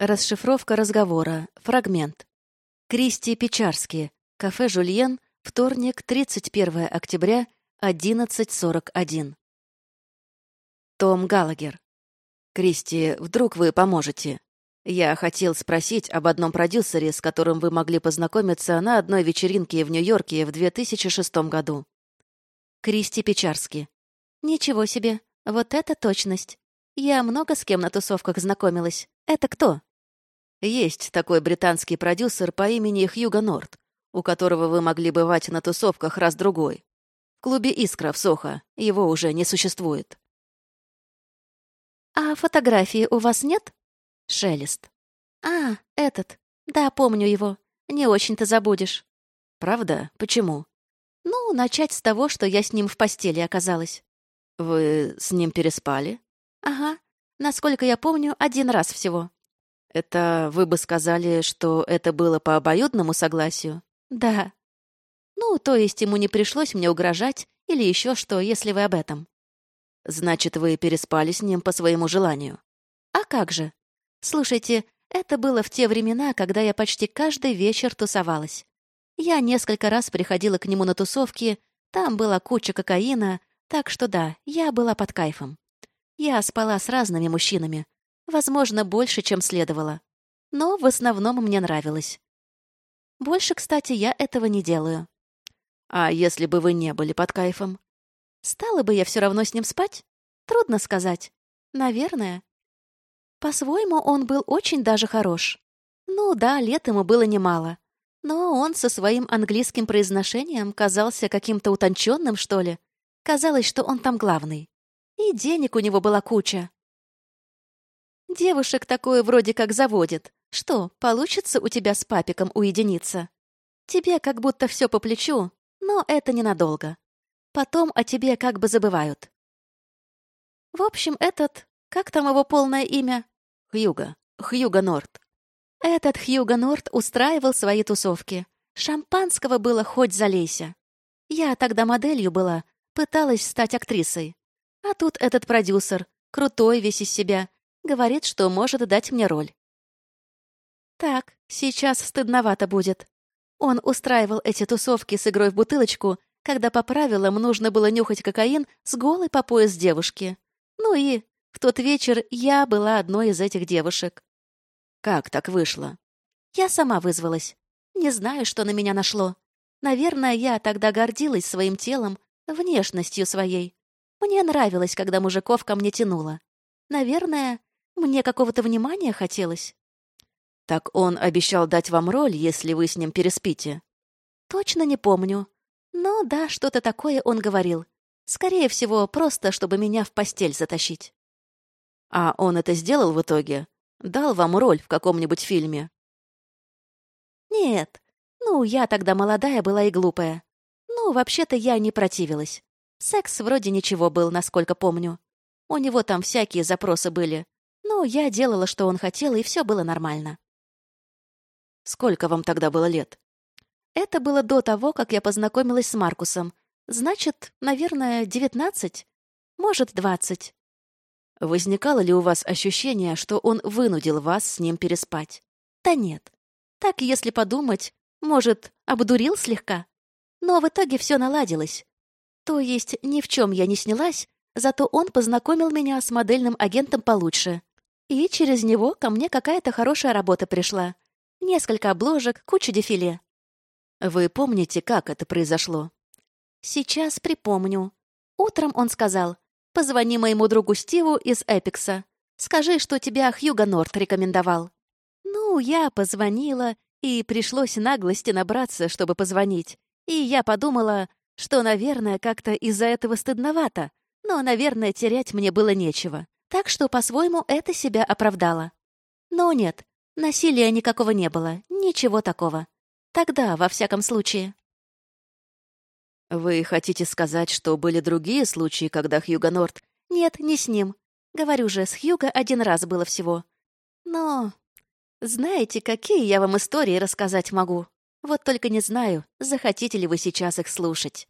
Расшифровка разговора. Фрагмент. Кристи Печарски. Кафе «Жульен». Вторник, 31 октября, 11.41. Том Галагер. «Кристи, вдруг вы поможете? Я хотел спросить об одном продюсере, с которым вы могли познакомиться на одной вечеринке в Нью-Йорке в 2006 году». Кристи Печарски. «Ничего себе, вот это точность. Я много с кем на тусовках знакомилась. Это кто?» Есть такой британский продюсер по имени Хьюго Норт, у которого вы могли бывать на тусовках раз-другой. В клубе «Искра» в Сохо. Его уже не существует. «А фотографии у вас нет?» Шелест. «А, этот. Да, помню его. Не очень-то забудешь». «Правда? Почему?» «Ну, начать с того, что я с ним в постели оказалась». «Вы с ним переспали?» «Ага. Насколько я помню, один раз всего». Это вы бы сказали, что это было по обоюдному согласию? Да. Ну, то есть ему не пришлось мне угрожать или еще что, если вы об этом. Значит, вы переспали с ним по своему желанию? А как же? Слушайте, это было в те времена, когда я почти каждый вечер тусовалась. Я несколько раз приходила к нему на тусовки, там была куча кокаина, так что да, я была под кайфом. Я спала с разными мужчинами, Возможно, больше, чем следовало. Но в основном мне нравилось. Больше, кстати, я этого не делаю. А если бы вы не были под кайфом? Стала бы я все равно с ним спать? Трудно сказать. Наверное. По-своему, он был очень даже хорош. Ну да, лет ему было немало. Но он со своим английским произношением казался каким-то утонченным, что ли. Казалось, что он там главный. И денег у него была куча. Девушек такое вроде как заводит. Что, получится у тебя с папиком уединиться? Тебе как будто все по плечу, но это ненадолго. Потом о тебе как бы забывают. В общем, этот... Как там его полное имя? Хьюга. Хьюга Норт. Этот Хьюга Норт устраивал свои тусовки. Шампанского было хоть залейся. Я тогда моделью была, пыталась стать актрисой. А тут этот продюсер, крутой весь из себя, Говорит, что может дать мне роль. Так, сейчас стыдновато будет. Он устраивал эти тусовки с игрой в бутылочку, когда по правилам нужно было нюхать кокаин с голой по пояс девушки. Ну и в тот вечер я была одной из этих девушек. Как так вышло? Я сама вызвалась. Не знаю, что на меня нашло. Наверное, я тогда гордилась своим телом, внешностью своей. Мне нравилось, когда мужиков ко мне тянуло. Наверное, мне какого-то внимания хотелось. Так он обещал дать вам роль, если вы с ним переспите? Точно не помню. Но да, что-то такое он говорил. Скорее всего, просто, чтобы меня в постель затащить. А он это сделал в итоге? Дал вам роль в каком-нибудь фильме? Нет. Ну, я тогда молодая была и глупая. Ну, вообще-то я не противилась. Секс вроде ничего был, насколько помню. У него там всякие запросы были. Ну, я делала, что он хотел, и все было нормально. Сколько вам тогда было лет? Это было до того, как я познакомилась с Маркусом. Значит, наверное, девятнадцать, может, двадцать. Возникало ли у вас ощущение, что он вынудил вас с ним переспать? Да нет. Так, если подумать, может, обдурил слегка? Но в итоге все наладилось. То есть ни в чем я не снялась, зато он познакомил меня с модельным агентом получше. И через него ко мне какая-то хорошая работа пришла. Несколько обложек, куча дефиле. Вы помните, как это произошло? Сейчас припомню. Утром он сказал, позвони моему другу Стиву из Эпикса. Скажи, что тебя Хьюго Норт рекомендовал. Ну, я позвонила, и пришлось наглости набраться, чтобы позвонить. И я подумала, что, наверное, как-то из-за этого стыдновато, но, наверное, терять мне было нечего. Так что, по-своему, это себя оправдало. Но нет, насилия никакого не было, ничего такого. Тогда, во всяком случае. «Вы хотите сказать, что были другие случаи, когда Хьюго Норт...» «Нет, не с ним. Говорю же, с Хьюго один раз было всего. Но... Знаете, какие я вам истории рассказать могу? Вот только не знаю, захотите ли вы сейчас их слушать».